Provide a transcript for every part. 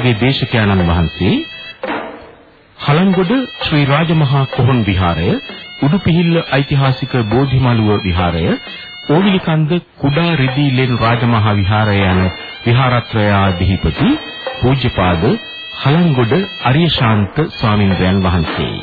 අපගේ දේශකයන්න් වහන්සේ හලංගොඩ ශ්‍රී රාජමහා කොහොන් විහාරය, උඩුපිහිල්ල ඓතිහාසික බෝධිමළුව විහාරය, ඕවිලිකන්ද කුඩා රිදී ලෙන් රාජමහා විහාරය යන විහාරත්‍රයාධිපති පූජ්‍යපාද හලංගොඩ අරියශාන්ත ස්වාමින්වයන් වහන්සේයි.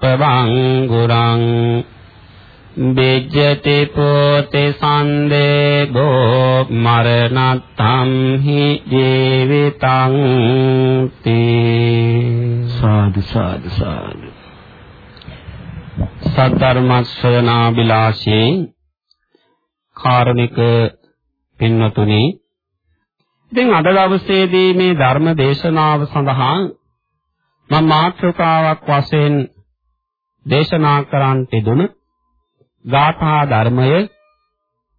පවංගුරං බෙජ්ජති පෝති සන්දේගෝ මරණත්තම් හි ජීවිතං තී සාදු සාදු සාදු සද්ධර්ම ශ්‍රවණා බිලාශේ කාරුණික පින්වතුනි ඉතින් අද දවසේදී මේ ධර්ම දේශනාව සඳහා මම මාතෘකාවක් වශයෙන් දේශනා කරන්නට දුන ගාථා ධර්මය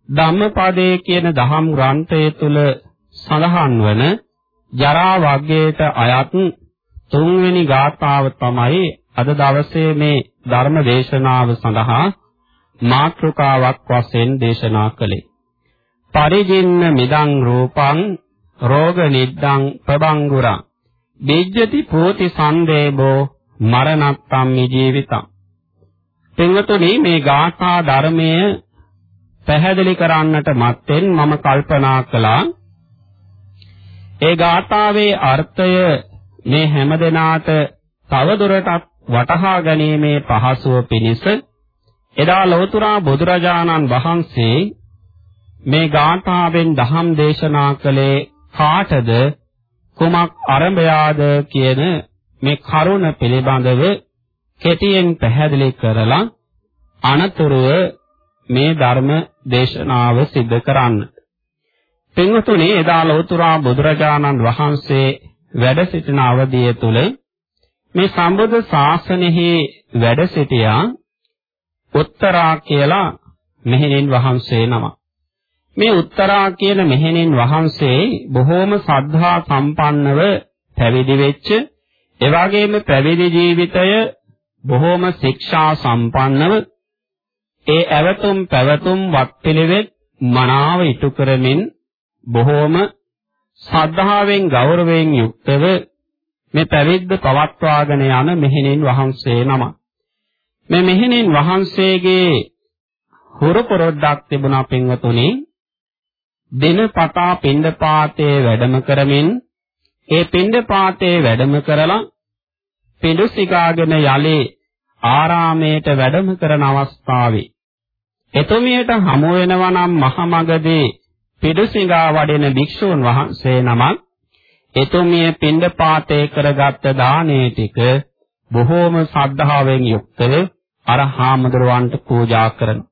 ධම්මපදයේ කියන දහම් ග්‍රන්ථය තුල සඳහන් වන ජරා වර්ගයට අයත් තුන්වෙනි ගාථාව තමයි අද දවසේ මේ ධර්ම දේශනාව සඳහා මාතෘකාවක් වශයෙන් දේශනා කළේ. පරිජින්න මිදං රූපං රෝග නිද්දං ප්‍රබංගුරං බෙජ්ජති පෝති සන්දේබෝ මරණත්තම්මි ජීවිතං පින්වතුනි මේ ගාථා ධර්මය පැහැදිලි කරන්නට මත්තෙන් මම කල්පනා කළා. ඒ ගාථාවේ අර්ථය මේ හැමදෙනාට තවදුරටත් වටහා ගැනීමේ පහසුව පිණිස එදා ලෝතුරා බුදුරජාණන් වහන්සේ මේ ගාථාවෙන් දහම් දේශනා කළේ කාටද කුමක් ආරම්භයාද කියන මේ කරුණ පිළිබඳව කෙටියෙන් පැහැදිලි කරලා අනතුරුව මේ ධර්ම දේශනාව සිද්ධ කරන්න. පින්වතුනි එදා ලෝතුරා බුදුරජාණන් වහන්සේ වැඩ සිටින අවධිය තුල මේ සම්බුද්ධ ශාසනයෙහි වැඩ සිටියා උත්තරා කියලා මෙහෙණින් වහන්සේ නමක්. මේ උත්තරා කියන මෙහෙණින් වහන්සේ බොහෝම සද්ධා සම්පන්නව පැවිදි වෙච්ච එවාගේම පැවිදි ජීවිතය බොහෝම ශික්ෂා සම්පන්නව ඒ ඇවතුම් පැවතුම් වත්පිළිවෙත් මනාව ඉටු කරමින් බොහෝම ශ්‍රද්ධාවෙන් ගෞරවයෙන් යුක්තව මේ පැවිද්ද පවත්වාගෙන යන මෙහෙණින් වහන්සේ නම. මේ මෙහෙණින් වහන්සේගේ හුරු පොරොද්දක් තිබුණා පින්වතුනි දිනපතා පින්ඩපාතේ වැඩම කරමින් ඒ පින්ඩපාතේ වැඩම කරලා පිඬුසිකාගෙන යලේ ආරාමයට වැඩම කරන අවස්ථාවේ. එතුමියට හමු වෙනවා නම් මහමගදී පිඬුසිඟා වඩින භික්ෂූන් වහන්සේ නමක්. එතුමිය පින්ඩපාතේ කරගත් දානේ ටික බොහෝම ශ්‍රද්ධාවෙන් යුක්තව අර හාමුදුරුවන්ට පූජා කරනවා.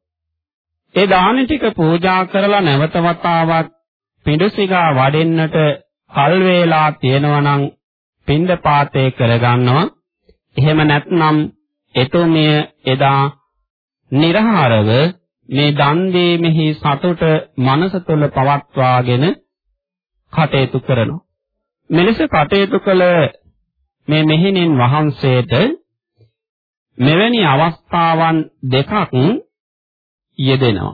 ඒ දාන ටික පූජා කරලා නැවත වතාවක් පිඬුසිගා වඩෙන්නට කල් වේලා තියෙනවා නම් පින්ඳ පාතේ කරගන්නවා. එහෙම නැත්නම් එතුමිය එදා නිර්හාරව මේ දන් දීමෙහි සතුට මනස තුළ පවත්වාගෙන කටයුතු කරනවා. මෙලෙස කටයුතු කළ මේ මෙහෙණින් වහන්සේට මෙවැනි අවස්ථාවන් දෙකක් යෙදෙනවා.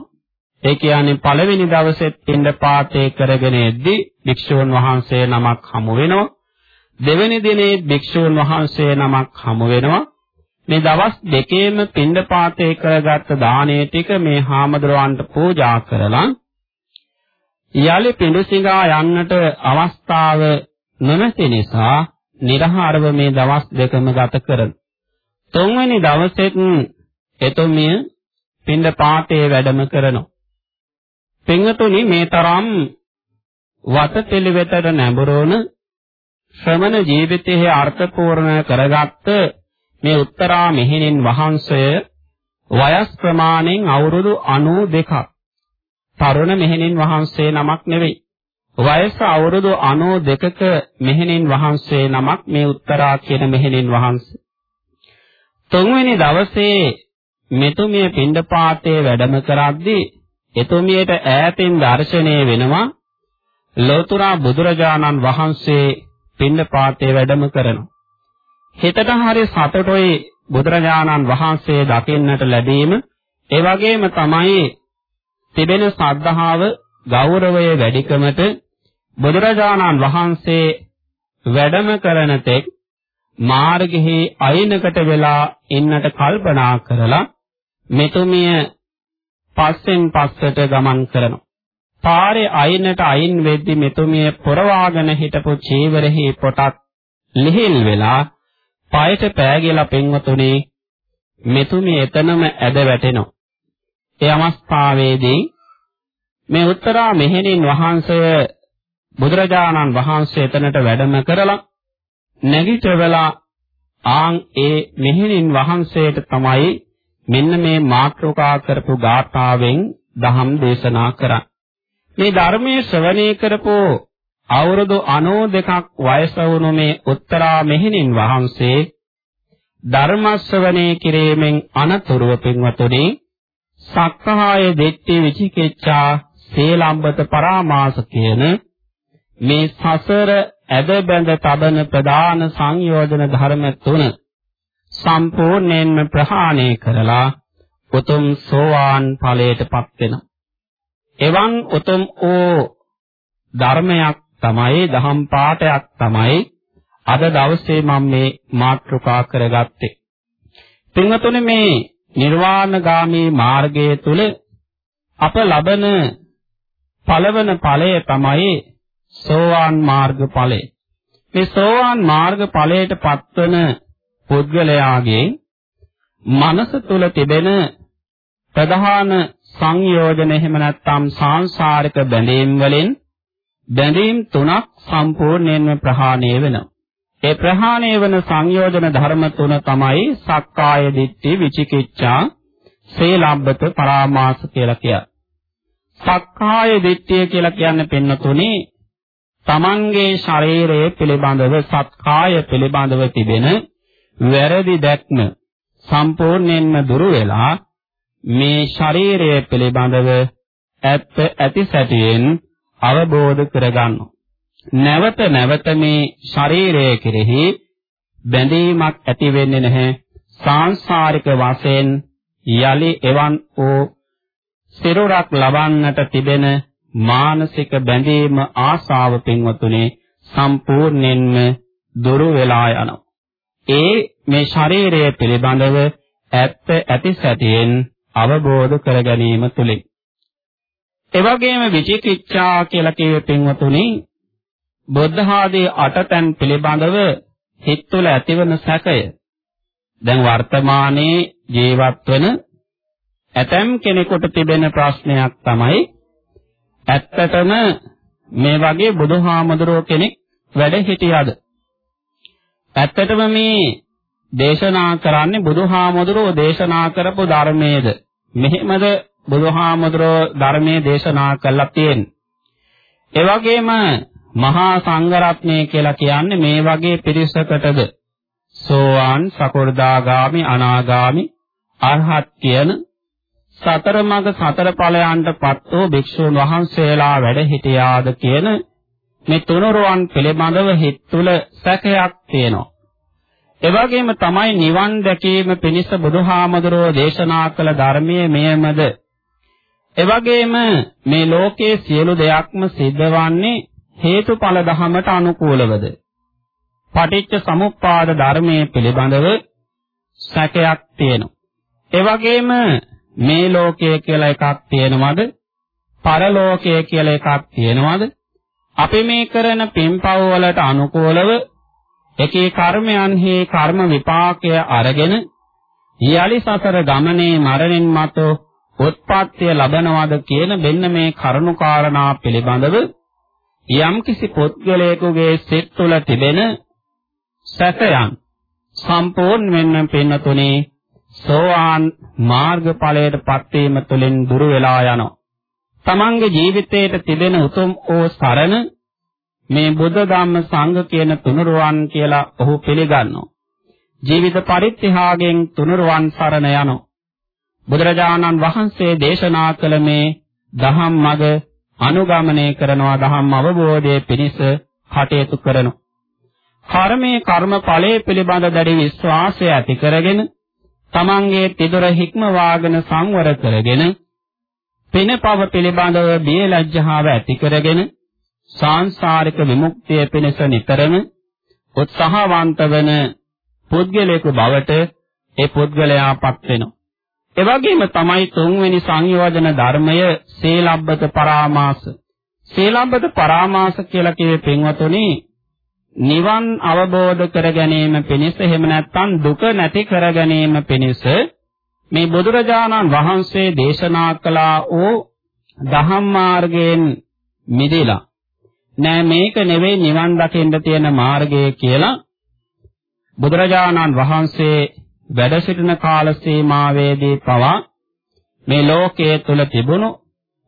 ඒ කියන්නේ පළවෙනි දවසෙත් පින්ඩ පාතේ කරගෙන එද්දී භික්ෂූන් වහන්සේ නමක් හමු වෙනවා. දෙවෙනි දිනේ භික්ෂූන් වහන්සේ නමක් හමු වෙනවා. මේ දවස් දෙකේම පින්ඩ පාතේ කරගත්ත දාණය ටික මේ හාමුදුරුවන්ට පූජා කරලා යලි පිඬුසිඟා යන්නට අවස්ථාව නොමැති නිසා නිර්හාරව මේ දවස් දෙකම ගත කරන. තුන්වෙනි දවසෙත් එතුමිය පින්ඳ පාතේ වැඩම කරනවා. පින්වතුනි මේ තරම් වතපිළිවෙතට නැඹුරුවන ශ්‍රමණ ජීවිතයේ අර්ථපූර්ණ කරගත්ත මේ උත්තරා මෙහෙණින් වහන්සේ වයස් ප්‍රමාණයෙන් අවුරුදු 92ක් තරුණ මෙහෙණින් වහන්සේ නමක් නෙවෙයි. වයස අවුරුදු 92ක මෙහෙණින් වහන්සේ නමක් මේ උත්තරා කියන මෙහෙණින් වහන්සේ. තුන්වෙනි දවසේ මෙතුමිය පිණ්ඩපාතේ වැඩම කරද්දී එතුමියට ඈතින් දැర్శණය වෙනවා ලෝතුරා බුදුරජාණන් වහන්සේ පිණ්ඩපාතේ වැඩම කරනවා. හිතට හරි සතුටුයි බුදුරජාණන් වහන්සේ දකින්නට ලැබීම ඒ වගේම තමයි තිබෙන ශ්‍රද්ධාව ගෞරවය වැඩිකමට බුදුරජාණන් වහන්සේ වැඩම කරන තෙක් මාර්ගෙහි අයිනකට වෙලා ඉන්නට කල්පනා කරලා මෙතුමිය පස්සෙන් පස්සට ගමන් කරනවා. පාරේ අයිනට අයින් වෙද්දි මෙතුමිය පොරවාගෙන හිටපු චීවරෙහි පොටක් ලිහිල් වෙලා පායට පෑගිලා පින්වතුනි මෙතුමිය එතනම ඇද වැටෙනවා. ඒ අවස්ථාවේදී මේ උත්තරා මෙහෙණින් වහන්සේ බුදුරජාණන් වහන්සේ එතනට වැඩම කරලා නැගිටවලා ආන් ඒ මෙහෙණින් වහන්සේට තමයි මෙන්න මේ මාත්‍රකා කරපු ගාථාවෙන් දහම් දේශනා කරා. මේ ධර්මයේ ශ්‍රවණය කරපු අවුරුදු 92ක් වයස වුණු මේ උත්තරා මෙහෙණින් වහන්සේ ධර්ම ශ්‍රවණය කිරීමෙන් අනතුරුව පින්වතුනි සක්කාය දෙට්ටි විචිකිච්ඡා සීලම්බත පරාමාස කියන මේ සසර ඇද බැඳ තබන ප්‍රධාන සංයෝජන ධර්ම තුන සම්පූර්ණයෙන්ම ප්‍රහාණය කරලා උතුම් සෝවාන් ඵලයටපත් වෙනවා. එවන් උතුම් ඕ ධර්මයක් තමයි දහම් පාඨයක් තමයි අද දවසේ මම මේ මාතෘකා කරගත්තේ. පින්වතුනි මේ නිර්වාණගාමී මාර්ගය තුල අප ලබන පළවන ඵලය තමයි සෝවාන් මාර්ග ඵලය. මේ සෝවාන් මාර්ග ඵලයට පත්වන පුද්ගලයාගේ මනස තුල තිබෙන ප්‍රධාන සංයෝජන එහෙම නැත්නම් සාංශාරික බැඳීම් වලින් බැඳීම් තුනක් සම්පූර්ණයෙන්ම ප්‍රහාණය වෙනවා. ඒ ප්‍රහාණය වන සංයෝජන ධර්ම තුන තමයි සක්කාය දිට්ඨි විචිකිච්ඡා සේලබ්බත පරාමාස කියලා කියන්නේ. සක්කාය දිට්ඨිය කියලා කියන්නේ පින්නතුනේ තමන්ගේ ශරීරය පිළිබඳව සත්කාය පිළිබඳව තිබෙන වැරදි දැක්ම සම්පූර්ණයෙන්ම දුරු වෙලා මේ ශරීරය පිළිබඳව ඇත්ත ඇති සැටියෙන් අවබෝධ කරගන්නවා. නැවත නැවත මේ ශරීරය කෙරෙහි බැඳීමක් ඇති වෙන්නේ නැහැ. සාංශාරික වශයෙන් යලි එවන් වූ සිරුරක් ලබන්නට තිබෙන මානසික බැඳීම ආසාව පින්වතුනේ සම්පූර්ණයෙන්ම දුරු වෙලා යනවා. ඒ මේ ශරීරය පිළිබඳව ඇත්ත ඇති සැටියෙන් අවබෝධ කර ගැනීම තුලින් එවැගේම විචිකිච්ඡා කියලා කියවේ පින්වතුනි බුද්ධ ආදී අටතන් පිළිබඳව හිත තුළ ඇතිවන සැකය. දැන් වර්තමානයේ ජීවත් වෙන ඇතම් කෙනෙකුට තිබෙන ප්‍රශ්නයක් තමයි ඇත්තටම මේ වගේ බුදුහාමුදුරුව කෙනෙක් වැඩ හිටියද? ඇත්තටම මේ දේශනා කරන්නේ බුදුහාමුදුරුව දේශනා කරපු ධර්මයේද? මෙහෙමද බුදුහාමුදුරුව ධර්මයේ දේශනා කළා තියෙන්නේ ඒ වගේම මහා සංඝරත්නය කියලා කියන්නේ මේ වගේ පිරිසකටද සෝවාන් සකෝර්දාගාමි අනාගාමි අරහත් කියන සතර මඟ සතර ඵලයන්ටපත් වූ භික්ෂුන් වහන්සේලා වැඩ සිටියාද කියන මේ තුනුරුවන් පිළිබඳව හිත තුළ සැකයක් තියෙනවා. ඒ වගේම තමයි නිවන් දැකීම පිණිස බුදුහාමුදුරෝ දේශනා කළ ධර්මයේ මෙයමද. ඒ වගේම මේ ලෝකයේ සියලු දෙයක්ම සිද්ධවන්නේ හේතුඵල ධමයට අනුකූලවද. පටිච්ච සමුප්පාද ධර්මයේ පිළිබඳව සැකයක් තියෙනවා. ඒ වගේම මේ ලෝකය කියලා එකක් තියෙනවද? පරලෝකය කියලා එකක් තියෙනවද? අපි මේ කරන පින්පව් වලට අනුකූලව එකේ කර්මයන්හි කර්ම විපාකය අරගෙන යලි සසර ගමනේ මරණින් මතු උත්පත්තිය ලබනවද කියන මෙන්න මේ කරුණු කාරණා පිළිබඳව යම්කිසි පුද්ගලයෙකුගේ සිත් තුළ තිබෙන සැකයන් සම්පූර්ණ වෙන්න පින්නතුනේ සෝවාන් මාර්ගඵලයට පත්වීම තුළින් දුරු වෙලා යනවා. තමන්ගේ ජීවිතයේ තිබෙන උතුම් ඕ සරණ මේ බුද්ධ ධම්ම සංඝ කියන තුනුරුවන් කියලා ඔහු පිළිගන්නවා. ජීවිත පරිත්‍යාගයෙන් තුනුරුවන් සරණ යනවා. බුදුරජාණන් වහන්සේ දේශනා කළ මේ දහම් මඟ අනුගමනය කරනවා දහම් අවබෝධයේ පිණිස කටයුතු කරනවා. කර්මයේ කර්මඵලයේ පිළිබඳ දැඩි විශ්වාසය ඇති කරගෙන තමන්ගේ තිදොර හික්මවාගෙන සංවර කරගෙන පිනපව පිළිබඳව බියලජ්ජාව ඇති කරගෙන සාංශාරික විමුක්තිය පිණිස නිතරම උත්සාහවන්ත වන පුද්ගලයෙකු බවට ඒ පුද්ගලයාපත් වෙනවා. ඒ වගේම තමයි තුන්වෙනි සංයෝජන ධර්මය සීලබ්බත පරාමාස. සීලබ්බත පරාමාස කියලා කියේ පින්වතුනි නිවන් අවබෝධ කර ගැනීම පිණිස එහෙම නැත්නම් දුක නැති කර ගැනීම පිණිස මේ බුදුරජාණන් වහන්සේ දේශනා කළා වූ දහම් මාර්ගයෙන් මිදෙලා නෑ මේක නෙවෙයි නිවන් දකින්න තියෙන මාර්ගය කියලා බුදුරජාණන් වහන්සේ වැඩ සිටින කාල සීමාවේදී පවා මේ ලෝකයේ තුල තිබුණු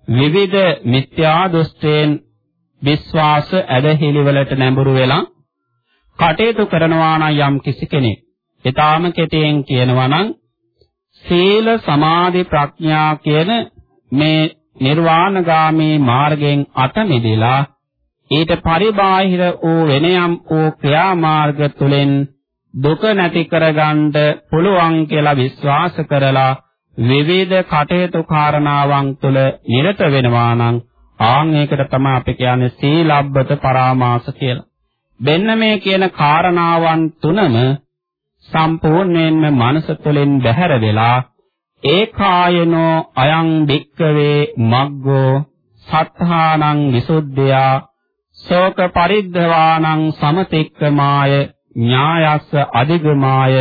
විවිධ මිත්‍යා දෘෂ්ටීන් විශ්වාස ඇදහිලි වලට නැඹුරු වෙලා කටයුතු කරනවා නම් යම් කිසි කෙනෙක්. ඊටාම කෙටියෙන් කියනවා නම් සීල සමාධි ප්‍රඥා කියන මේ නිර්වාණගාමී මාර්ගයෙන් අත මිදලා ඊට පරිබාහිර වූ වෙනයම් වූ ක්‍රියාමාර්ග තුලින් දුක නැති කරගන්න පුළුවන් කියලා විශ්වාස කරලා විවිධ කටයුතු කාරණාවන් තුල නිරත වෙනවා නම් ආන් ඒකට තමයි අපි කියන්නේ සීලබ්බත පරාමාස කියලා. මෙන්න මේ කියන කාරණාවන් තුනම සම්පූර්ණයෙන්ම මනස තුළින් බැහැර වෙලා ඒකායනෝ අයං භික්කවේ මග්ගෝ සත්තානං විසුද්ධියා ශෝක පරිද්ධවානං සමතික්කමාය ඥායස්ස අධිගමාය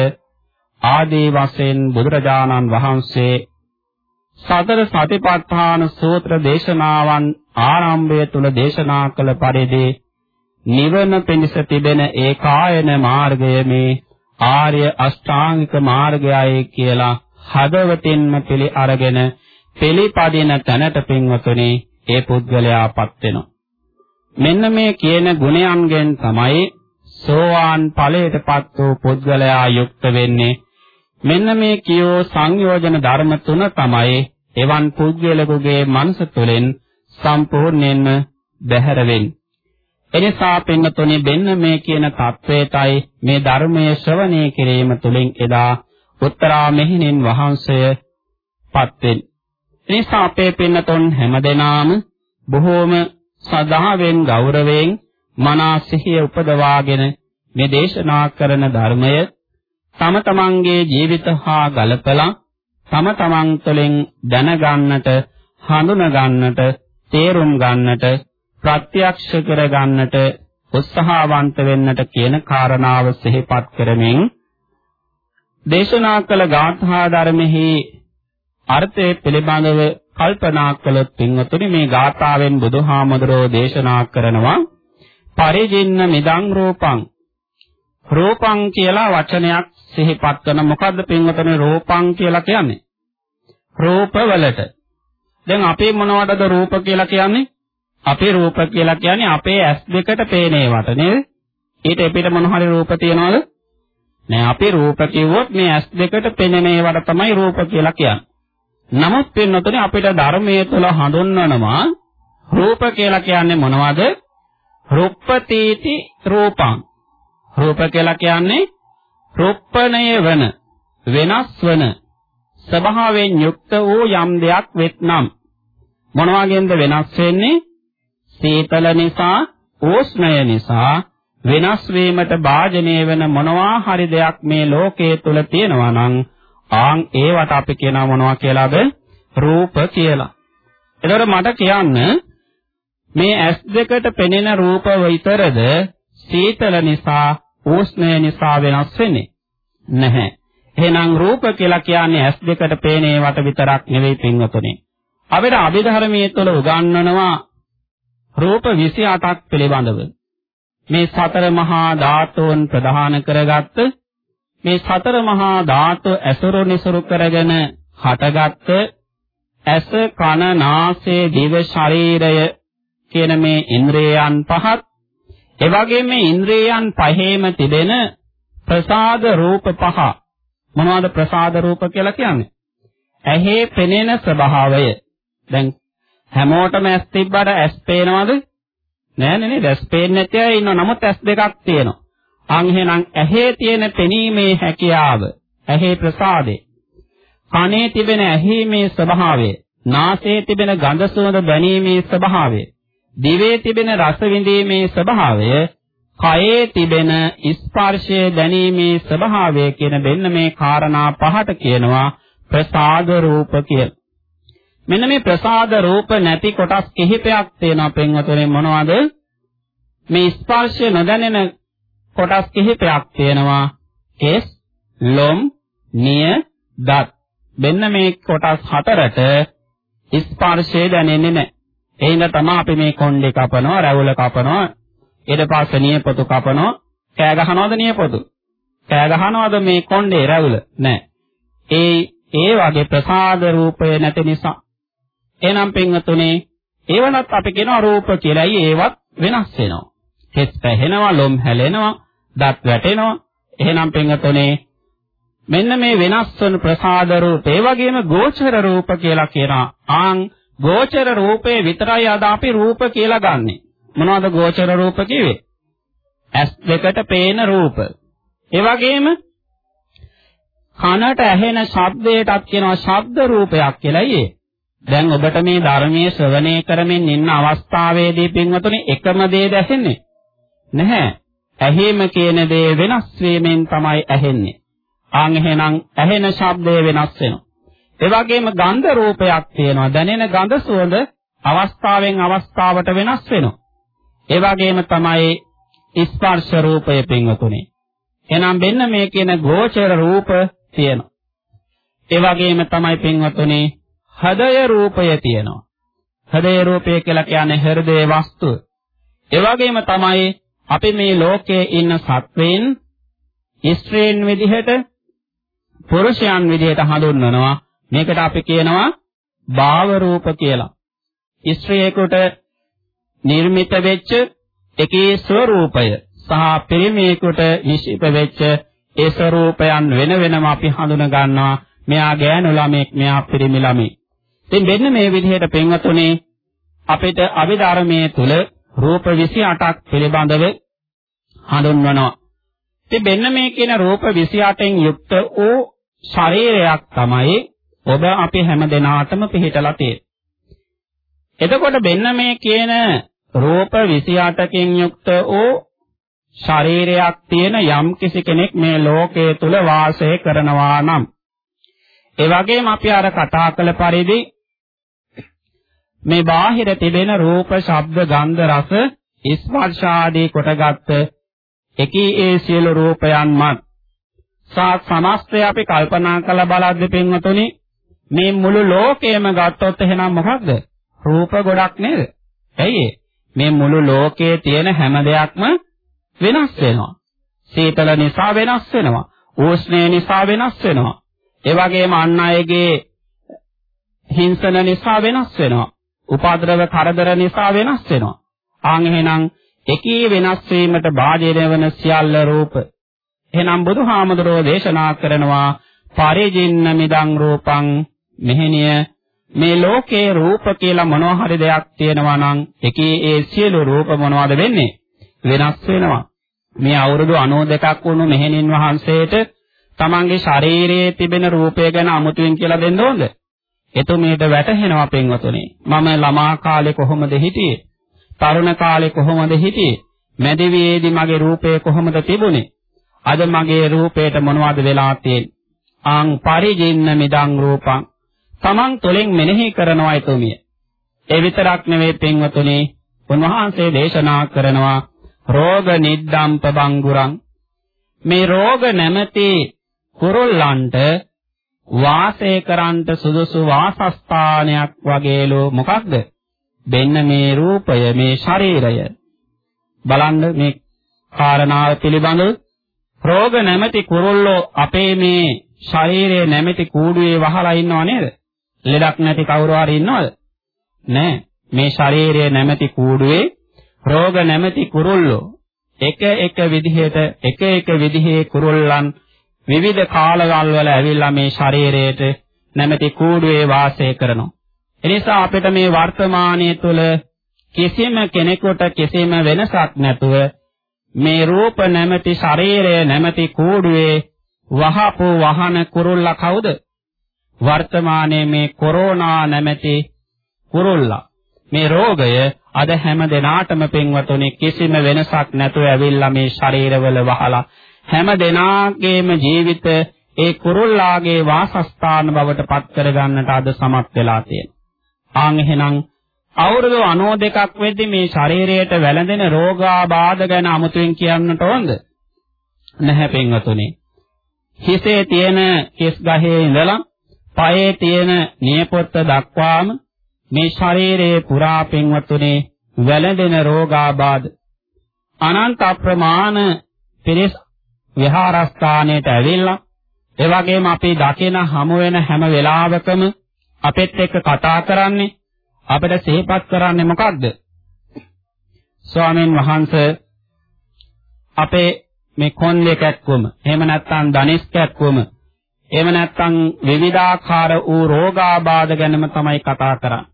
ආදී වශයෙන් බුදුරජාණන් වහන්සේ සතර සතිපට්ඨාන සූත්‍ර දේශනාවන් ආරම්භය තුල දේශනා කළ පරිදි නිවන පිණිස තිබෙන ඒකායන මාර්ගය මේ ආර්ය අෂ්ටාංගික මාර්ගයයි කියලා හදවතින්ම පිළි අරගෙන පිළිපදින තැනට පින්වතුනි ඒ පුද්ගලයාපත් වෙනවා. මෙන්න මේ කියන ගුණයන්ගෙන් තමයි සෝවාන් ඵලයටපත් වූ පුද්ගලයා යුක්ත වෙන්නේ. මෙන්න මේ කියෝ සංයෝජන ධර්ම තුන තමයි එවන් පුද්ගලයෙකුගේ මනස තුළින් සම්පූර්ණයෙන්ම බැහැර වෙන්නේ. එනිසා පින්නතුනේ බෙන්න මේ කියන தത്വයටයි මේ ධර්මයේ ශ්‍රවණය කිරීම තුළින් එදා උත්තරා මෙහිණින් වහන්සේපත් වෙන්නේ. එනිසා අපේ පින්නතුන් හැමදෙනාම බොහෝම සදාවෙන් ගෞරවයෙන් මනා සිහිය උපදවාගෙන මේ දේශනා කරන ධර්මය තම තමන්ගේ ජීවිත හා ගලපලා තම තමන් තුළින් දැනගන්නට හඳුන ගන්නට තේරුම් ගන්නට ප්‍රත්‍යක්ෂ කර ගන්නට උත්සාහවන්ත වෙන්නට කියන කාරණාව සිහිපත් කරමින් දේශනා කළ ගාථා ධර්මෙහි අර්ථය පිළිබඳව කල්පනා කළොත් පින්වතුනි මේ ගාථාවෙන් බුදුහාමුදුරෝ දේශනා කරනවා පරිජින්න මිදං රූපං රූපං කියලා වචනයක් සිහිපත් කරන මොකද්ද පින්වතුනි රූපං කියලා කියන්නේ රූපවලට දැන් අපේ මොනවටද රූප කියලා කියන්නේ අපේ රූප කියලා කියන්නේ අපේ ඇස් දෙකට පේන ඒවට නේද? ඊට පිට මොන හරි රූප තියනවද? නෑ අපි රූප කිව්වොත් මේ ඇස් දෙකට පෙනෙන ඒවට තමයි රූප කියලා කියන්නේ. නමුත් පින්නතනේ අපිට ධර්මයේ තුල හඳුන්වනවා රූප කියලා කියන්නේ මොනවද? රුප්පතීති රූපං. රූප කියලා කියන්නේ රුප්පණය වන වෙනස් වන ස්වභාවයෙන් යුක්ත වූ යම් දෙයක් වෙත්නම් මොනවාගෙන්ද වෙනස් වෙන්නේ සීතල නිසා, උෂ්ණය නිසා වෙනස් වීමට භාජනය වෙන මොනවා හරි දෙයක් මේ ලෝකයේ තුල තියෙනවා නම් ආන් ඒවට අපි කියනවා මොනවා කියලාද? රූප කියලා. එතකොට මට කියන්න මේ ඇස් දෙකට පෙනෙන රූප විතරද සීතල නිසා උෂ්ණය නිසා වෙනස් වෙන්නේ නැහැ. එහෙනම් රූප කියලා කියන්නේ ඇස් දෙකට පේන ඒවට විතරක් නෙවෙයි පින්වතුනි. අපිට අභිධර්මයේ තුල උගන්වනවා රූප 28ක් පිළිබඳව. මේ සතර මහා ධාතුන් ප්‍රධාන කරගත්ත මේ සතර මහා ධාතු ඇසුරු නිසුරු කරගෙන හටගත්ත ඇස කන නාසය දිව ශරීරය කියන මේ ඉන්ද්‍රයන් පහත්. එවැගේම මේ ඉන්ද්‍රයන් පහේම තිබෙන ප්‍රසාද රූප පහ. මොනවද ප්‍රසාද රූප කියලා කියන්නේ? ඇහි පෙනෙන ස්වභාවය. දැන් හැමෝටම ඇස් තිබ්බට ඇස් පේනවද? නෑ නේ නේද ඇස් පේන්නේ නැති අය ඉන්නවා. නමුත් ඇස් දෙකක් තියෙනවා. අන් එහෙනම් ඇහි තියෙන පෙනීමේ හැකියාව, ඇහි ප්‍රසාදේ. කනේ තිබෙන ඇහිීමේ ස්වභාවය, නාසයේ තිබෙන ගඳ සුවඳ දැනීමේ ස්වභාවය, දිවේ තිබෙන රස විඳීමේ ස්වභාවය, කයේ තිබෙන ස්පර්ශය දැනීමේ ස්වභාවය කියන මෙන්න මේ කාරණා පහට කියනවා ප්‍රසාද රූප කියලා. මෙන්න මේ ප්‍රසාද රූප නැති කොටස් කිහිපයක් තියෙනවා පින්වතුනි මොනවද? මේ ස්පර්ශය නොදැනෙන කොටස් කිහිපයක් තියෙනවා. කෙස්, ලොම්, නිය, දත්. මෙන්න මේ කොටස් හතරට ස්පර්ශය දැනෙන්නේ නැහැ. එහෙනම් තමයි අපි මේ කොණ්ඩේ කපනවා, රැවුල කපනවා, ඊට පස්සේ නියපොතු කපනවා, කෑ ගහනවද නියපොතු? කෑ ගහනවද මේ කොණ්ඩේ රැවුල? නැහැ. ඒ ඒ වගේ ප්‍රසාද රූපය නැති නිසා. එහෙනම් පින්වතුනි, ඒවනත් අපි කියනවා රූප කියලායි ඒවත් වෙනස් වෙනවා. කෙස් පැහෙනවා, ලොම් හැලෙනවා, දත් වැටෙනවා. එහෙනම් පින්වතුනි මෙන්න මේ වෙනස් වන ප්‍රසාද රූප ඒ වගේම ගෝචර රූප කියලා කියනවා. ආන් ගෝචර රූපේ විතරයි අද අපි රූප කියලා ගන්නෙ. මොනවද ගෝචර රූප කිව්වේ? ඇස් දෙකට පේන රූප. ඒ වගේම කනට ඇහෙන ශබ්දයටත් කියනවා ශබ්ද රූපයක් කියලායි ඒ. දැන් ඔබට මේ ධර්මයේ ශ්‍රවණය කරමින් ඉන්න අවස්ථාවේදී පින්වතුනි එකම දේ දැසෙන්නේ නැහැ. ඇහිම කියන දේ වෙනස් වීමෙන් තමයි ඇහෙන්නේ. ආන් එහෙනම් ඇහෙන ශබ්දය වෙනස් වෙනවා. ඒ වගේම ගන්ධ රූපයක් තියෙනවා. දැනෙන ගඳ සුවඳ අවස්ථාවෙන් අවස්ථාවට වෙනස් වෙනවා. ඒ වගේම තමයි ස්පර්ශ රූපය පින්වතුනි. එහෙනම් මෙන්න මේ කියන ගෝචර රූප තියෙනවා. ඒ වගේම තමයි පින්වතුනි හදය රූපය තියෙනවා. හදය රූපය කියලා කියන්නේ හෘදේ වස්තුව. ඒ වගේම තමයි අපි මේ ලෝකයේ ඉන්න සත්වයන් ස්ත්‍රීන් විදිහට පුරුෂයන් විදිහට හඳුන්වනවා. මේකට අපි කියනවා භාව රූප කියලා. ස්ත්‍රියෙකුට නිර්මිත වෙච්ච එකේ ස්වરૂපය සහ පිරිමියෙකුට නිශ්චිත වෙච්ච ඒ ස්වરૂපයන් වෙන වෙනම අපි හඳුන ගන්නවා. මෙයා ගෑනු ළමෙක්, මෙයා පිරිමි ළමෙක්. ඉතින් මෙන්න මේ විදිහට පෙන්වතුනේ අපිට අභිධර්මයේ තුල රූප 28ක් පිළිබඳව හඳුන්වනවා. ඉතින් මෙන්න මේ කියන රූප 28න් යුක්ත වූ ශරීරයක් තමයි ඔබ අපි හැම දෙනාටම පිළිහිටලා තියෙන්නේ. එතකොට මෙන්න මේ කියන රූප 28කින් යුක්ත වූ ශරීරයක් තියෙන යම් කිසි කෙනෙක් මේ ලෝකයේ තුල වාසය කරනවා නම් ඒ වගේම අපි අර කතා කළ පරිදි මේ බාහිර තිබෙන රූප, ශබ්ද, ගන්ධ, රස, ස්පර්ශ ආදී කොටගත් එකී ඒ සියලු රූපයන්මත් සා සමස්තය අපි කල්පනා කරලා බලද්දී පින්වතුනි මේ මුළු ලෝකයම ගත්තොත් එහෙනම් මොකක්ද? රූප ගොඩක් නේද? ඇයි මේ මුළු ලෝකයේ තියෙන හැම දෙයක්ම වෙනස් වෙනවා. සීතල නිසා වෙනස් වෙනවා. උෂ්ණය නිසා වෙනස් වෙනවා. ඒ වගේම අන් අයගේ හිංසන නිසා වෙනස් වෙනවා. උපද්‍රව කරදර නිසා වෙනස් වෙනවා. ආන් එහෙනම් එකී වෙනස් වීමට බාධා වන සියල්ල රූප. එහෙනම් බුදුහාමුදුරෝ දේශනා කරනවා පරිජින්න මිදං රූපං මෙහෙණිය. මේ ලෝකේ රූප කියලා මොනවා හරි දෙයක් තියෙනවා නම් එකේ ඒ සියලු රූප මොනවද වෙන්නේ? වෙනස් වෙනවා. මේ අවුරුදු 92ක් වුණු මෙහෙණින් වහන්සේට තමන්ගේ ශරීරයේ තිබෙන රූපය ගැන අමුතුවෙන් කියලා දෙන්න ඕනද? එතුමියට වැටහෙනවා පින්වතුනි මම ළමා කාලේ කොහොමද හිටියේ තරුණ කාලේ කොහොමද හිටියේ මැදිවියේදී මගේ රූපය කොහොමද තිබුණේ අද මගේ රූපේට මොනවද වෙලා තියෙන්නේ? ආං පරිජින්න මිදං රූපං. Taman තුලින් මෙනෙහි කරනවා ඊතුමිය. ඒ විතරක් නෙවෙයි පින්වතුනි උන්වහන්සේ දේශනා කරනවා රෝග නිද්දම්ප බංගුරං මේ රෝග නැමැති කුරුල්ලන්ට වාසය කරන්නට සුදුසු වාසස්ථානයක් වගේලෝ මොකක්ද? දෙන්න මේ රූපය මේ ශරීරය බලන්න මේ කාරණාව පිළිබඳව රෝග නැමැති කුරුල්ලෝ අපේ මේ ශරීරයේ නැමැති කූඩුවේ වහලා ඉන්නව නේද? ලෙඩක් නැති කවුරු හරි ඉන්නවද? නෑ. මේ ශරීරයේ නැමැති කූඩුවේ රෝග නැමැති කුරුල්ලෝ එක එක විදිහට එක එක විදිහේ කුරුල්ලන් විවිධ කාලවල වල ඇවිල්ලා මේ ශරීරයට නැමැති කූඩුවේ වාසය කරනවා. එනිසා අපිට මේ වර්තමානයේ තුල කිසිම කෙනෙකුට කිසිම වෙනසක් නැතුව මේ රූප නැමැති ශරීරය නැමැති කූඩුවේ වහපු වහන කුරුල්ලා කවුද? වර්තමානයේ මේ කොරෝනා නැමැති කුරුල්ලා. මේ රෝගය අද හැම දිනාටම පින්වතුනි කිසිම වෙනසක් නැතුව ඇවිල්ලා මේ ශරීරවල වහලා හැම දිනාගේම ජීවිත ඒ කුරුල්ලාගේ වාසස්ථාන බවට පත් කරගන්නට අද සමත් වෙලා තියෙනවා. ආන් එහෙනම් අවුරුදු 92ක් වෙද්දී මේ ශරීරයට වැළඳෙන රෝගාබාධ ගැන අමුතුවෙන් කියන්නට ඕනද? නැහැ පින්වතුනි. හිසේ තියෙන කෙස් ගහේ ඉඳලා පයේ තියෙන නියපොත්ත දක්වාම මේ ශරීරයේ පුරා පින්වතුනි වැළඳෙන රෝගාබාධ අනන්ත අප්‍රමාණ පිරිස් විහාරස්ථානයට ඇවිල්ලා ඒ වගේම අපි දකින හමු වෙන හැම වෙලාවකම අපෙත් එක්ක කතා කරන්නේ අපිට සිහිපත් කරන්නේ මොකක්ද? ස්වාමීන් වහන්සේ අපේ මේ කොන්දේ කැක්කුම එහෙම නැත්නම් ධනිස් කැක්කුම එහෙම නැත්නම් විවිධාකාර වූ රෝගාබාධ ගැනම තමයි කතා කරන්නේ.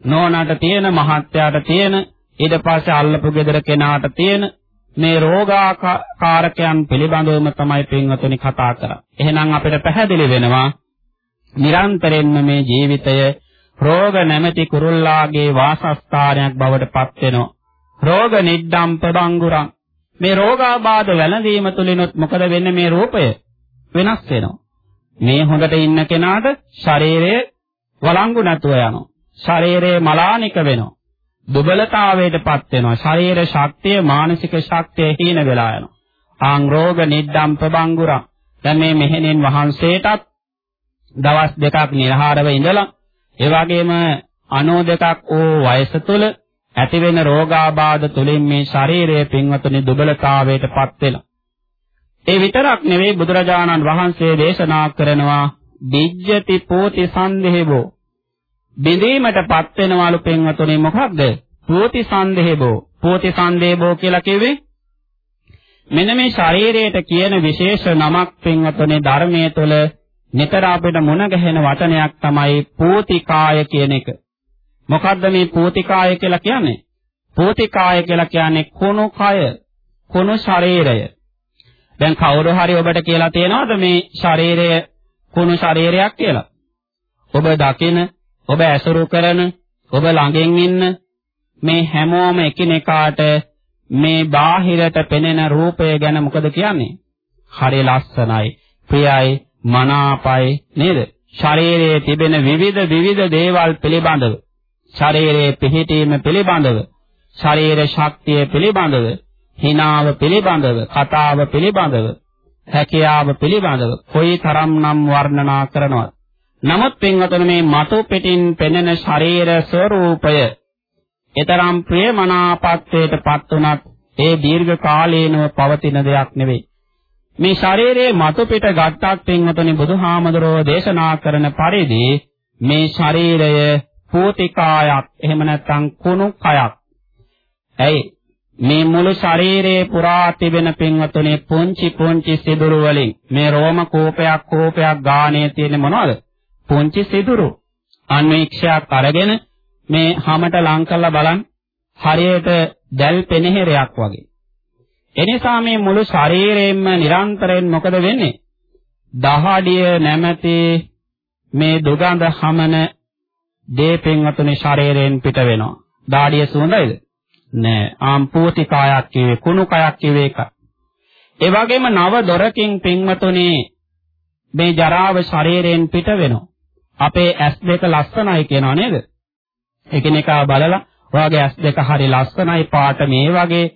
නෝනාට තියෙන මහත්යාට තියෙන ඊට පස්සේ අල්ලපු ගෙදර කෙනාට තියෙන මේ රෝගාකාරකයන් පිළිබඳවම තමයි පින්වතුනි කතා කරන්නේ. එහෙනම් අපිට පැහැදිලි වෙනවා නිරන්තරයෙන්ම මේ ජීවිතය රෝග නැමැති කුරුල්ලාගේ වාසස්ථානයක් බවට පත් වෙනවා. රෝග නිද්දම් ප්‍රබංගුරං මේ රෝගාබාධ වැළඳීම තුලිනුත් මොකද වෙන්නේ මේ රූපය වෙනස් වෙනවා. මේ හොඳට ඉන්න කෙනාට ශරීරය වළංගු නැතුව යනවා. ශරීරය මලානික වෙනවා. දුබලතාවයටපත් වෙනවා. ශරීර ශක්තිය, මානසික ශක්තිය හීන වෙලා යනවා. ආං රෝග නිද්දම් ප්‍රබංගුරං. දැන් මේ මෙහෙණින් වහන්සේටත් දවස් දෙකක් නිර්හාරව ඉඳලා ඒ වගේම අනෝ දෙකක් ඕ වයස තුල ඇතිවෙන රෝගාබාධ තුලින් මේ ශරීරයේ පින්වතුනි දුබලතාවයටපත් වෙලා. ඒ විතරක් නෙවෙයි බුදුරජාණන් වහන්සේ දේශනා කරනවා දිජ්ජති පෝති සන්දේහබෝ බිඳීමටපත් වෙනවලු පින්වතුනි මොකක්ද? පෝති සන්දේහබෝ පෝති සන්දේහබෝ කියලා කිව්වේ මෙන්න මේ ශරීරයට කියන විශේෂ නමක් පින්වතුනි ධර්මයේ තුල නිතර අපිට මුණ ගැහෙන වචනයක් තමයි පෝතිකාය කියන එක. මොකද්ද මේ පෝතිකාය කියලා කියන්නේ? පෝතිකාය කියලා කියන්නේ කුණු කය, කුණු ශරීරය. දැන් කවුරු හරි ඔබට කියලා තියෙනවද මේ ශරීරය කුණු ශරීරයක් කියලා? ඔබ දකින, ඔබ ඇසුරු කරන, ඔබ ළඟින් ඉන්න මේ හැමෝම එකිනෙකාට මේ බාහිරට පෙනෙන රූපය ගැන මොකද කියන්නේ? හරි ලස්සනයි, ප්‍රියයි, මනාපයි නේද? ශරීරයේ තිබෙන විවිධ විවිධ දේවල් පිළිබඳව ශරීරයේ පිහිටීම පිළිබඳව ශරීර ශක්තිය පිළිබඳව හිනාව පිළිබඳව කතාව පිළිබඳව හැකියාව පිළිබඳව කොයි තරම්නම් වර්ණනා කරනවද නමුත් පින්වතුනි මේ මතු පිටින් පෙනෙන ශරීර ස්වરૂපය ඊතරම් ප්‍රේමනාපත්වයටපත් උනත් ඒ දීර්ඝ කාලීනව පවතින දෙයක් නෙවෙයි මේ ශරීරයේ මතු පිට ගත්තත් පින්වතුනි බුදුහාමදරෝ දේශනා කරන පරිදි මේ ශරීරය පූතිකායක් එහෙම නැත්නම් කුණු කයක්. ඇයි මේ මුළු ශරීරයේ පුරා තිබෙන පින්වතුනි පුංචි පුංචි සිදුරු වලින් මේ රෝම කෝපයක් කෝපයක් ගානේ තියෙන මොනවද? පුංචි සිදුරු. අන්වීක්ෂයක් අරගෙන මේ හැමත ලං කරලා බලන්න හරියට දැල් පෙනහෙරයක් වගේ. එනිසා මේ මුළු ශරීරයෙන්ම නිරන්තරයෙන් මොකද වෙන්නේ? දහඩිය නැමැති මේ දුගඳ හමන දීපෙන් වතුනේ ශරීරයෙන් පිට වෙනවා. දාඩිය සුවඳයිද? නෑ. ආම්පූති කායක් කිව්වේ කුණු කයක් කිව්වේ එක. ඒ වගේම නව දොරකින් පින්වතුනේ මේ ජරාව ශරීරයෙන් පිට වෙනවා. අපේ ඇස් දෙක ලස්සනයි කියනවා නේද? එකිනෙකා බලලා ඔයාගේ ඇස් දෙක හරි ලස්සනයි පාට මේ වගේ.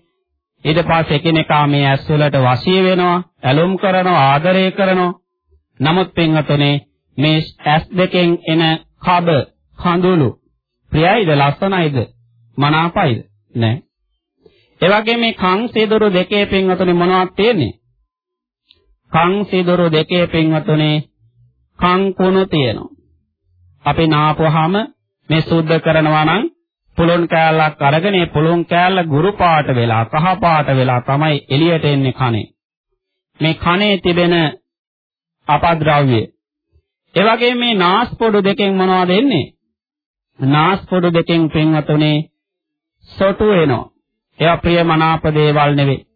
ඊට පස්සේ එකිනෙකා මේ ඇස් වලට වශී වෙනවා, ඇලුම් කරනවා, ආදරය කරනවා. නමුත් පින්වතුනි මේ ඇස් දෙකෙන් එන කබ, කඳුළු ප්‍රියයිද, ලස්සනයිද, මනාපයිද? නැහැ. ඒ වගේම මේ කන් සිදුරු දෙකේ පින්වතුනි මොනවද තියෙන්නේ? කන් සිදුරු දෙකේ පින්වතුනි කන් කුණු තියෙනවා. අපි නාපුවාම මේ සුද්ධ කරනවා නම් පුළුන් කෑල්ලක් අරගෙන ඒ පුළුන් කෑල්ල ගුරු පාට වෙලා කහ පාට වෙලා තමයි එළියට එන්නේ කනේ. මේ කනේ තිබෙන අපද්‍රව්‍ය. ඒ වගේ මේ නාස්පොඩු දෙකෙන් මොනවද එන්නේ? නාස්පොඩු දෙකෙන් පින්වතුනේ සොටු වෙනවා. ඒවා ප්‍රියමනාප දේවල් නෙවෙයි.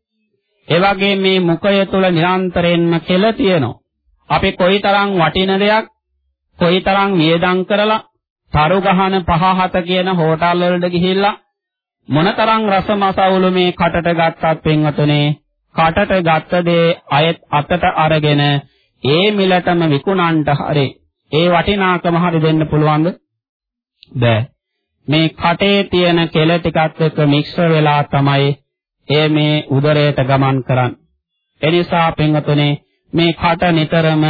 ඒ වගේ මේ මුඛය තුල නිරන්තරයෙන්ම කෙල තියෙනවා. අපි කොයිතරම් වටින දෙයක් කොයිතරම් වියදම් කරලා තරු ගහන පහ හත කියන හෝටල් වලට ගිහිල්ලා මොනතරම් රසමසවුලු මේ කටට ගත්තත් පින්වතුනේ කටට ගත්ත දේ අයත් අතට අරගෙන ඒ මිලටම විකුණන්නට හරි ඒ වටිනාකම හරි දෙන්න පුළුවන්ද? බෑ. මේ කටේ තියෙන කෙල ටිකත් එක්ක මික්ස් වෙලා තමයි ඒ මේ උදරයට ගමන් කරන්නේ. එනිසා පින්වතුනේ මේ කට නිතරම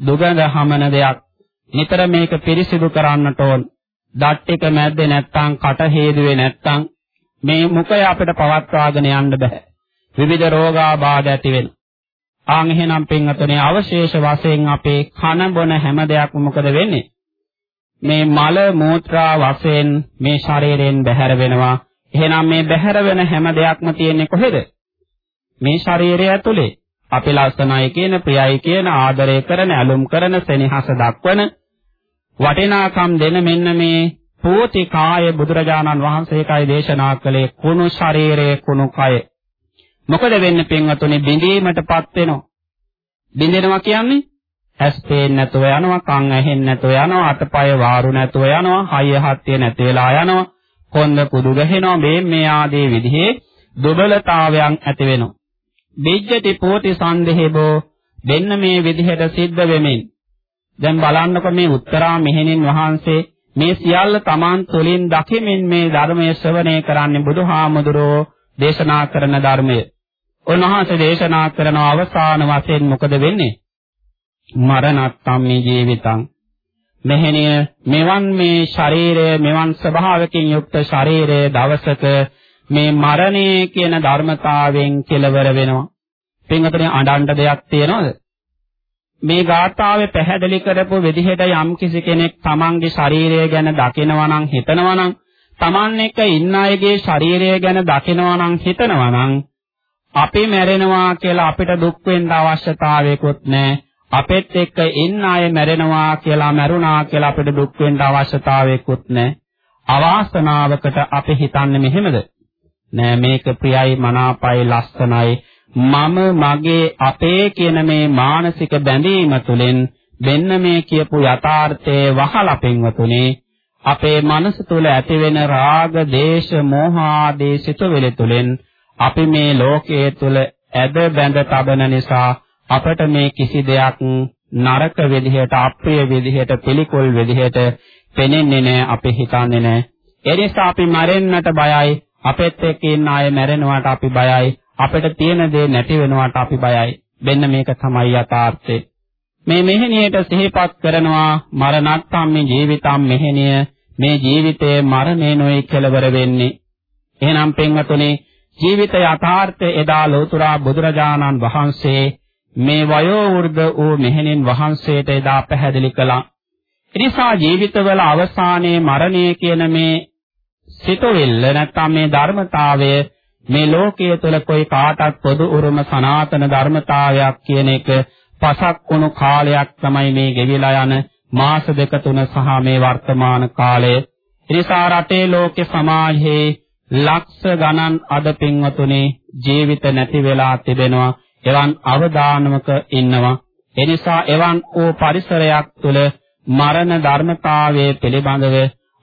දුගඳ හමන දෙයක් නිතර මේක පිරිසිදු කරන්නට ඕන. දත් ටික මැද්දේ නැත්තම් කට හේදුවේ නැත්තම් මේ මුඛය අපිට පවත්වාගෙන යන්න බෑ. විවිධ රෝගාබාධ ඇති වෙන. ආන් එහෙනම් පින්වතුනි අවශේෂ වශයෙන් අපේ කන බොන හැම දෙයක්ම මොකද වෙන්නේ? මේ මල මූත්‍රා වශයෙන් මේ ශරීරයෙන් බැහැර වෙනවා. එහෙනම් මේ බැහැර වෙන හැම දෙයක්ම තියෙන්නේ කොහෙද? මේ ශරීරය ඇතුලේ. අපි ලස්සනයි කියන, ප්‍රියයි කියන, ආදරය කරන, ඇලුම් කරන, සෙනෙහස දක්වන වටිනාකම් දෙන මෙන්න මේ පෝති කාය බුදුරජාණන් වහන්සේකයි දේශනා කළේ කුණු ශරීරයේ කුණු කය. මොකද වෙන්නේ පින්වතුනි බිඳීමටපත් වෙනවා. බිඳෙනවා කියන්නේ ඇස් පේන්නේ නැතුව යනවා, කන් ඇහෙන්නේ නැතුව යනවා, අතපය වාරු නැතුව යනවා, හයිය හත්තිය නැති වෙලා යනවා, කොන්ද කුඩු ගහනවා, මේ මේ ආදී විදිහේ දුබලතාවයන් ඇති වෙනවා. බෙජ්ජති පෝති සන්දේහබෝ දෙන්න මේ විදිහට සිද්ධ වෙමින් දැන් බලන්නකො මේ උත්තරා මෙහෙණින් වහන්සේ මේ සියල්ල Taman තුලින් දකිමින් මේ ධර්මයේ ශ්‍රවණය කරන්නේ බුදුහාමුදුරෝ දේශනා කරන ධර්මය. උන්වහන්සේ දේශනා කරන අවසාන වශයෙන් මොකද වෙන්නේ? මරණත්තම් මේ ජීවිතං මෙහෙණිය මෙවන් මේ ශරීරය මෙවන් ස්වභාවකින් යුක්ත ශරීරය දවසක මේ මරණය කියන ධර්මතාවයෙන් කෙලවර වෙනවා. පින්වතුනි අඬන්න දෙයක් තියනවද? මේ ගාථාවේ පැහැදිලි කරපු විදිහට යම් කිසි කෙනෙක් තමන්ගේ ශරීරය ගැන දකිනවා නම් හිතනවා නම් තමන් එක්ක ඉන්න අයගේ ශරීරය ගැන දකිනවා නම් හිතනවා නම් අපි මැරෙනවා කියලා අපිට දුක් වෙන්න අවශ්‍යතාවයකුත් නැහැ. අපෙත් එක්ක ඉන්න අය මැරෙනවා කියලා මැරුණා කියලා අපිට දුක් වෙන්න අවශ්‍යතාවයකුත් නැහැ. අවාසනාවකට අපි හිතන්නේ මෙහෙමද? නෑ මේක ප්‍රියයි මනාපයි ලස්සනයි මම මගේ අපේ කියන මේ මානසික බැඳීම තුළින් වෙන්න මේ කියපු යථාර්ථයේ වහලා පින්වතුනි අපේ මනස තුළ ඇතිවෙන රාග, දේශ, මෝහ ආදී සිතුවිලි තුළින් අපි මේ ලෝකයේ තුළ ඇද බැඳ තබන නිසා අපට මේ කිසි දෙයක් නරක විදිහට, අප්‍රිය විදිහට, පිළිකුල් විදිහට පෙනෙන්නේ නැහැ, අපි හිතන්නේ නැහැ. ඒ නිසා අපි මරෙන්නට බයයි, අපෙත් එක්ක ඉන්න අය මැරෙනවට අපි බයයි. අපිට තියෙන දේ නැති වෙනවට අපි බයයි. මෙන්න මේක තමයි යථාර්ථය. මේ මෙහෙණියට සිහිපත් කරනවා මරණත්තම් මේ ජීවිතම් මෙහෙණිය මේ ජීවිතයේ මරණය නොයි කෙලවර වෙන්නේ. එහෙනම් පින්වතුනි ජීවිත යථාර්ථය එදා ලෝතුරා බුදුරජාණන් වහන්සේ මේ වයෝ වෘද්ධ වූ මෙහෙණින් වහන්සේට එදා පැහැදිලි කළා. එනිසා ජීවිතවල අවසානයේ මරණය කියන මේ සිතුවිල්ල නැත්නම් මේ ධර්මතාවය මේ ලෝකයේ තුල કોઈ කාටත් පොදු උරුම සනාතන ධර්මතාවයක් කියන එක පසක් වුණු කාලයක් තමයි මේ ගෙවිලා යන මාස දෙක තුන සහ මේ වර්තමාන කාලය. එනිසා රටේ ලෝකේ සමාජයේ ලක්ෂ ගණන් අද පින්වතුනි ජීවිත නැති වෙලා තිබෙනවා. එවන් අවදානමක ඉන්නවා. එනිසා එවන් වූ පරිසරයක් තුල මරණ ධර්මතාවයේ පිළිබඳව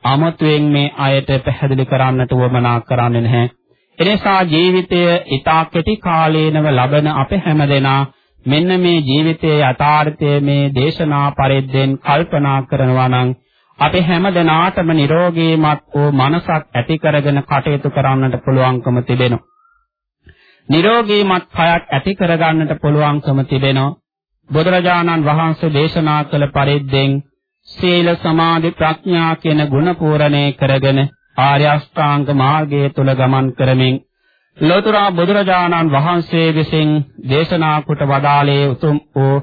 අමතුවෙන් මේ අයට පැහැදිලි කරන්නට වමනා කරන්නේ නැහැ. එනිසා ජීවිතය ඊටා කෙටි කාලේනව ලබන අප හැමදෙනා මෙන්න මේ ජීවිතයේ යථාර්ථය මේ දේශනා පරිද්දෙන් කල්පනා කරනවා නම් අපි හැම දිනාටම නිරෝගීමත් වූ මනසක් ඇති කරගෙන කටයුතු කරන්නට පුළුවන්කම තිබෙනවා. නිරෝගීමත් කයක් ඇති කරගන්නට පුළුවන්කම තිබෙනවා. බුදුරජාණන් වහන්සේ දේශනා කළ පරිද්දෙන් සීල සමාධි ප්‍රඥා කියන ගුණ පූර්ණේ කරගෙන ආර්ය අෂ්ටාංග මාර්ගය තුල ගමන් කරමින් ලෝතර බුදුරජාණන් වහන්සේ විසින් දේශනා කොට වදාළේ උතුම් වූ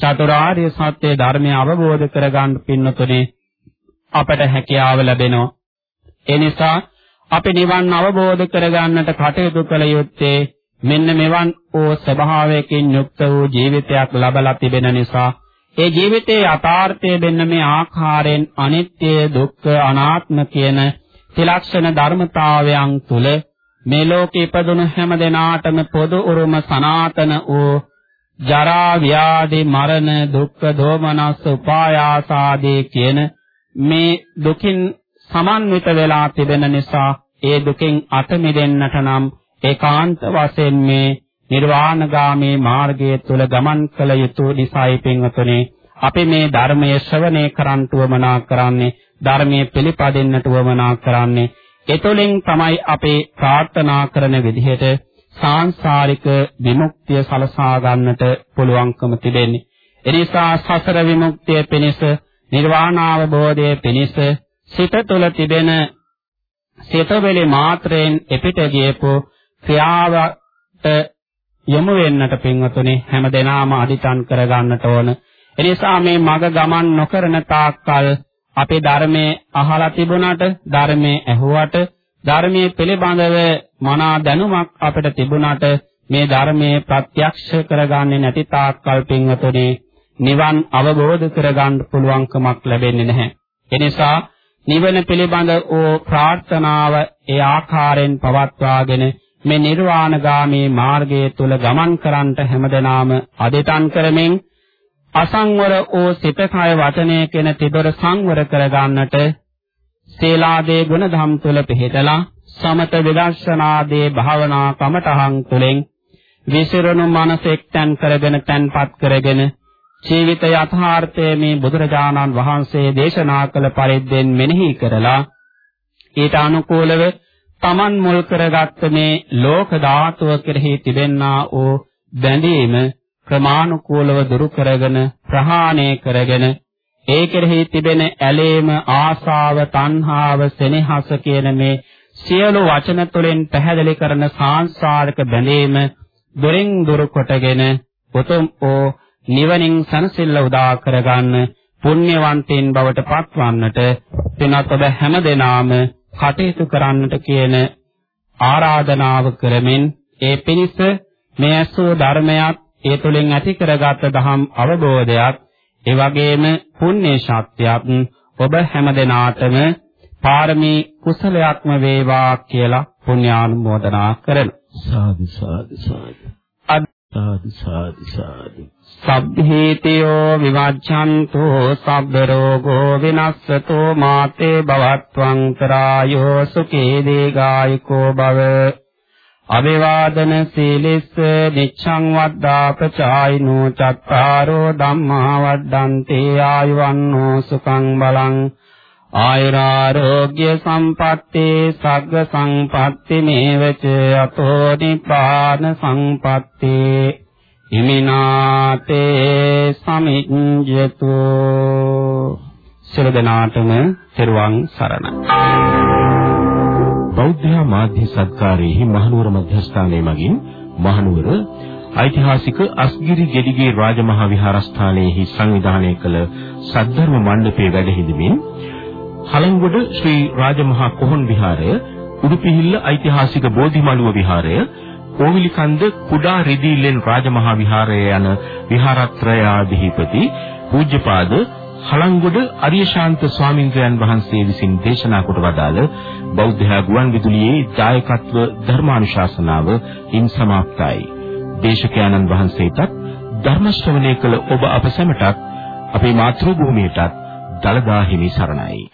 චතුරාර්ය සත්‍ය ධර්මය අවබෝධ කරගන්න පින්නතුනේ අපට හැකියාව ලැබෙනවා. ඒ නිසා අපි නිවන් අවබෝධ කරගන්නට කටයුතු කළ යුත්තේ මෙන්න මෙවන් වූ ස්වභාවයකින් යුක්ත වූ ජීවිතයක් ලබලා තිබෙන නිසා ඒ ජීවිතයේ යථාර්ථය දෙන්න මේ ආකාරයෙන් අනිත්‍ය දුක්ඛ අනාත්ම කියන ත්‍රිලක්ෂණ ධර්මතාවයන් තුල මේ ලෝකේ ඉපදුණු හැම දෙනාටම පොදු උරුම සනාතන වූ ජරා ව්‍යාධි මරණ දුක්ඛ දෝමනස් උපායාස ආදී කියන මේ දුකින් සමන්විත වෙලා තිබෙන නිසා ඒ දුකෙන් අත මිදෙන්නට නම් ඒකාන්ත වශයෙන් මේ නිර්වාණගාමී මාර්ගය තුල ගමන් කළ යුතු නිසායි පින්වතුනි අපි මේ ධර්මයේ ශ්‍රවණය කරන්ට වමනා කරන්නේ ධර්මයේ පිළිපදින්නට වමනා කරන්නේ එතුලින් තමයි අපේ ප්‍රාර්ථනා කරන විදිහට සාංශාරික විමුක්තිය සලසා ගන්නට පුළුවන්කම තිබෙන්නේ. එනිසා සසර විමුක්තිය පිණිස නිර්වාණ අවබෝධය පිණිස සිත තුළ තිබෙන සිතවල මාත්‍රයෙන් එපිට ගියපු ක්‍රියාවට යොමු වෙන්නට පින්වතුනි හැමදෙනාම අදිටන් කරගන්නට ඕන. එනිසා මේ මග ගමන් නොකරන තාක්කල් අපේ ධර්මයේ අහලා තිබුණාට ධර්මයේ ඇහුවට ධර්මයේ පිළිබඳව මනා දැනුමක් අපිට තිබුණාට මේ ධර්මයේ ප්‍රත්‍යක්ෂ කරගන්නේ නැති තාක්කල් පින්වතුනි නිවන් අවබෝධ කරගන්න පුළුවන්කමක් ලැබෙන්නේ නැහැ. එනිසා නිවන පිළිබඳ වූ ප්‍රාර්ථනාව ඒ ආකාරයෙන් පවත්වාගෙන මේ නිර්වාණගාමී මාර්ගය තුල ගමන් කරන්නට හැමදෙනාම අදිටන් කරමින් අසංවර වූ සිත කය වචනය කියන තිදොර සංවර කරගන්නට සීලාදී ගුණධම් තුල පිහිටලා සමත විදර්ශනාදී භාවනා කමඨහං තුලින් විසිරුණු මනස එක්තන් කරගෙන තන්පත් කරගෙන ජීවිත යථාර්ථයේ මේ බුදුරජාණන් වහන්සේ දේශනා කළ පරිද්දෙන් මෙනෙහි කරලා ඊට අනුකූලව Taman මුල් කරගත්ත මේ ලෝක ධාතුව කෙරෙහි තිබෙන්නා වූ බැඳීම ක්‍රමානුකූලව දුරු කරගෙන ප්‍රහාණය කරගෙන ඒ කෙරෙහි තිබෙන ඇලේම ආසාව තණ්හාව සෙනෙහස කියන මේ සියලු වචන තුළින් පැහැදිලි කරන සාංශාරික බැඳීම දුරින් දුරු කොටගෙන උතුම් ඕ නිවනින් සනසිල්ල උදා කරගන්න පුණ්‍යවන්තයින් බවට පත්වන්නට පින්වත් ඔබ හැමදෙනාම කටයුතු කරන්නට කියන ආරාධනාව කරමින් ඒ පිණිස මේ ඇසූ ධර්මයක් ඒ තුළින් ඇති කරගත් දහම් අවබෝධයක් ඒ වගේම පුණ්‍ය ශක්තියක් ඔබ හැමදෙනාටම පාරමී කුසලයක්ම වේවා කියලා පුණ්‍යානුමෝදනා කරන සාදු සාදු සාදු. සාදු සාදු සාදු. සබ්බේතයෝ විවච්ඡන්තෝ සබ්බ රෝගෝ විනස්සතෝ මාතේ භවත්වං තරායෝ සුඛේ දීගායකෝ භව. අවිවාදන සීලිස්ස නිච්ඡං වද්දා ප්‍රචායිනෝ චත්තාරෝ ධම්මා වද්දන්තේ ආයුවන්නෝ සුඛං බලං ආයුරාෝග්‍ය සම්පත්තේ සග්ග සම්පatti මේවච අතෝ නිපාන සම්පත්තේ. ඉමිනාතේ සමිඤ්ඤතු. සියලු දෙනාටම තෙරුවන් සරණයි. බෞද්ධ මාධ්‍ය සත්කාරයේහි මහනුවර මධ්‍යස්ථානයේ මගින් මහනුවර ඓතිහාසික අස්ගිරි ගෙඩිගේ රාජමහා විහාරස්ථානයේහි සංවිධානය කළ සද්ධර්ම මණ්ඩපයේ වැඩ හිඳමින් හලංගොඩ ශ්‍රී රාජමහා කොහොන් විහාරය උඩුපිහිල්ල ඓතිහාසික බෝධිමළුව විහාරය කෝවිලිකන්ද කුඩා රිදීලෙන් රාජමහා විහාරය යන විහාරත්‍රයාධිපති පූජ්‍යපාද හලංගොඩ අරියශාන්ත ස්වාමින්ද්‍රයන් වහන්සේ විසින් දේශනා කොට වදාළ බෞද්ධ ගුවන් විදුලියේ දායකත්ව ධර්මානුශාසනාව ඉන් සමාප්තයි. දේශකයන්න් වහන්සේටත් ධර්ම ශ්‍රවණය කළ ඔබ අප සැමටත් අපේ මාතෘ භූමියටත් දලදා හිමි සරණයි.